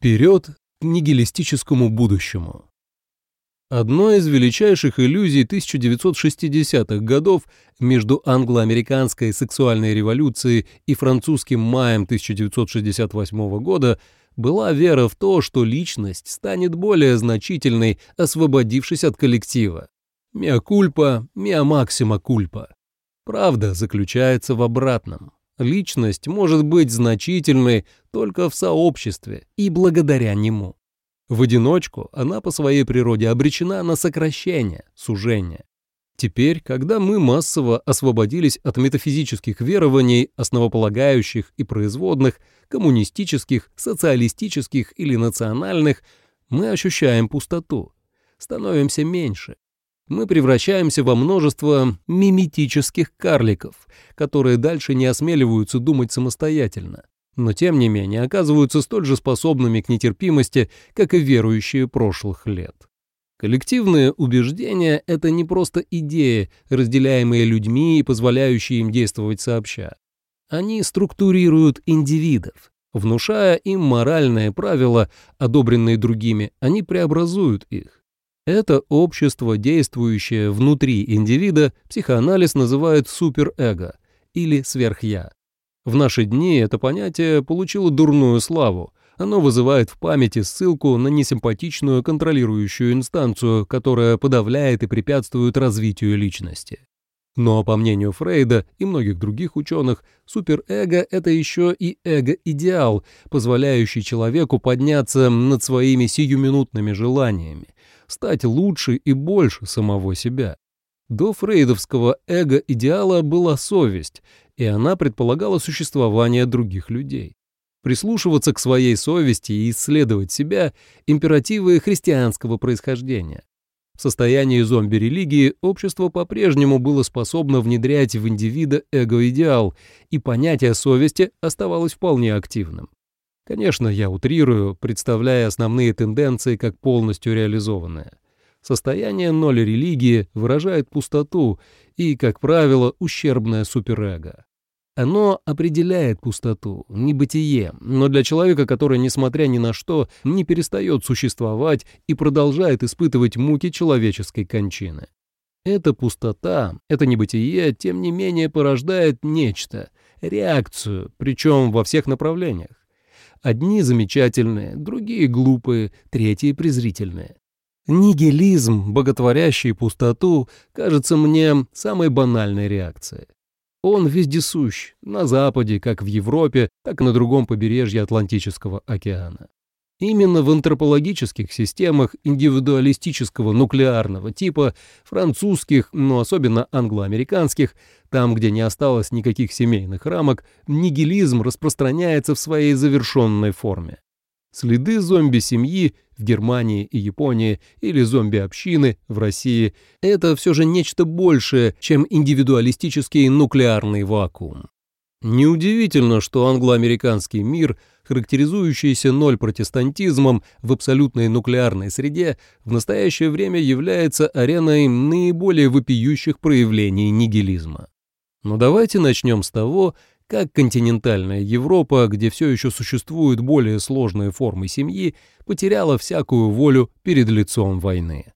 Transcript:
Вперед к нигилистическому будущему. Одной из величайших иллюзий 1960-х годов между англо-американской сексуальной революцией и французским маем 1968 года была вера в то, что личность станет более значительной, освободившись от коллектива. Миа кульпа, миа максима кульпа. Правда заключается в обратном. Личность может быть значительной только в сообществе и благодаря нему. В одиночку она по своей природе обречена на сокращение, сужение. Теперь, когда мы массово освободились от метафизических верований, основополагающих и производных, коммунистических, социалистических или национальных, мы ощущаем пустоту, становимся меньше, мы превращаемся во множество миметических карликов, которые дальше не осмеливаются думать самостоятельно, но тем не менее оказываются столь же способными к нетерпимости, как и верующие прошлых лет. Коллективные убеждения — это не просто идеи, разделяемые людьми и позволяющие им действовать сообща. Они структурируют индивидов. Внушая им моральные правила, одобренные другими, они преобразуют их. Это общество, действующее внутри индивида, психоанализ называет суперэго или сверхя. В наши дни это понятие получило дурную славу. Оно вызывает в памяти ссылку на несимпатичную контролирующую инстанцию, которая подавляет и препятствует развитию личности. Но, по мнению Фрейда и многих других ученых, суперэго — это еще и эго-идеал, позволяющий человеку подняться над своими сиюминутными желаниями, стать лучше и больше самого себя. До фрейдовского эго-идеала была совесть, и она предполагала существование других людей. Прислушиваться к своей совести и исследовать себя – императивы христианского происхождения. В состоянии зомби-религии общество по-прежнему было способно внедрять в индивида эго-идеал, и понятие совести оставалось вполне активным. Конечно, я утрирую, представляя основные тенденции как полностью реализованные. Состояние ноль религии выражает пустоту и, как правило, ущербное суперэго. Оно определяет пустоту, небытие, но для человека, который, несмотря ни на что, не перестает существовать и продолжает испытывать муки человеческой кончины. Эта пустота, это небытие, тем не менее порождает нечто, реакцию, причем во всех направлениях. Одни замечательные, другие глупые, третьи презрительные. Нигилизм, боготворящий пустоту, кажется мне самой банальной реакцией. Он вездесущ, на Западе, как в Европе, так и на другом побережье Атлантического океана. Именно в антропологических системах индивидуалистического нуклеарного типа, французских, но особенно англоамериканских, там, где не осталось никаких семейных рамок, нигилизм распространяется в своей завершенной форме. Следы зомби-семьи в Германии и Японии или зомби-общины в России – это все же нечто большее, чем индивидуалистический нуклеарный вакуум. Неудивительно, что англоамериканский мир, характеризующийся ноль-протестантизмом в абсолютной нуклеарной среде, в настоящее время является ареной наиболее вопиющих проявлений нигилизма. Но давайте начнем с того, как континентальная Европа, где все еще существуют более сложные формы семьи, потеряла всякую волю перед лицом войны.